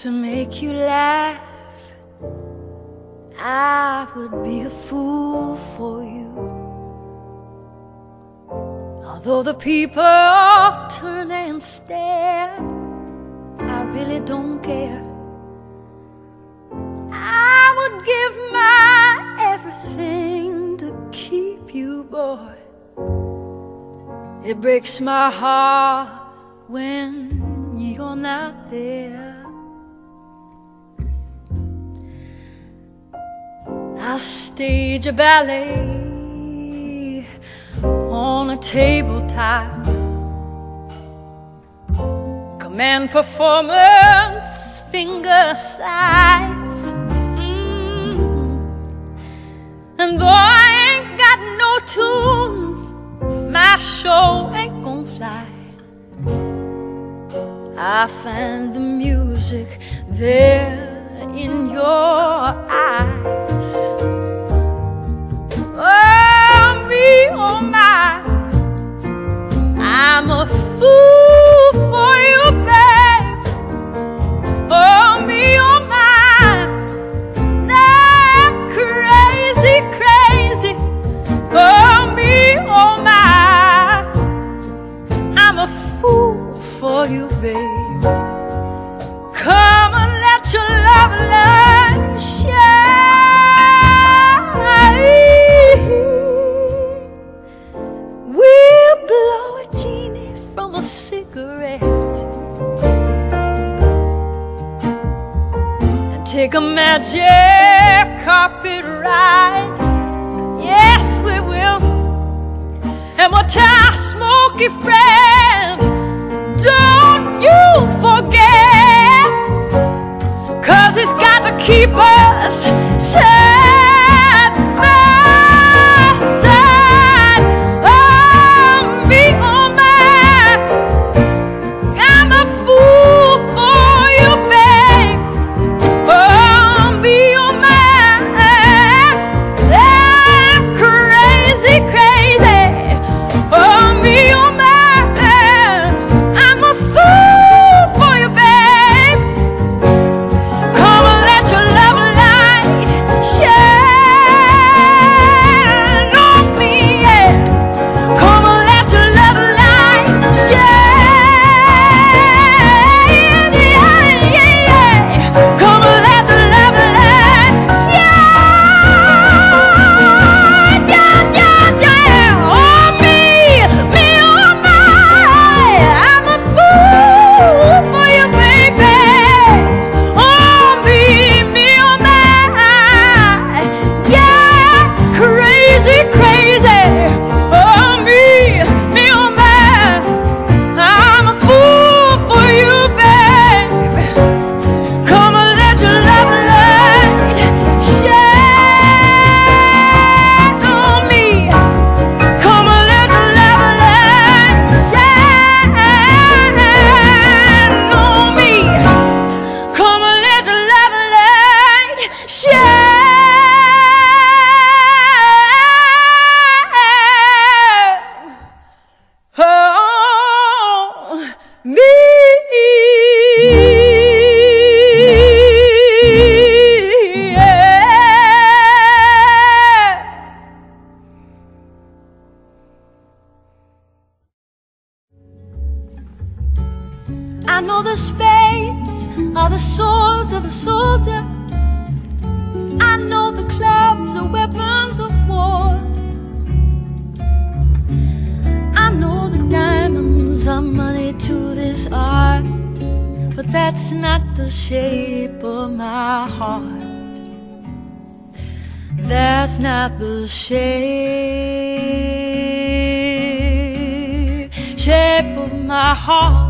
to make you laugh. I would be a fool for you. Although the people turn and stare, I really don't care. I would give my everything to keep you, boy. It breaks my heart when you're not there. I'll stage a ballet on a tabletop. Command performance, finger size. Mm. And though I ain't got no tune, my show ain't gonna fly. I find the music there in your eyes. Babe. Come and let your love light shine. We'll blow a genie from a cigarette and take a magic carpet ride. Yes, we will. And we'll our smoky friend, keep us side I know the spades are the swords of a soldier. I know the clubs are weapons of war. I know the diamonds are money to this art, but that's not the shape of my heart. That's not the shape, shape of my heart.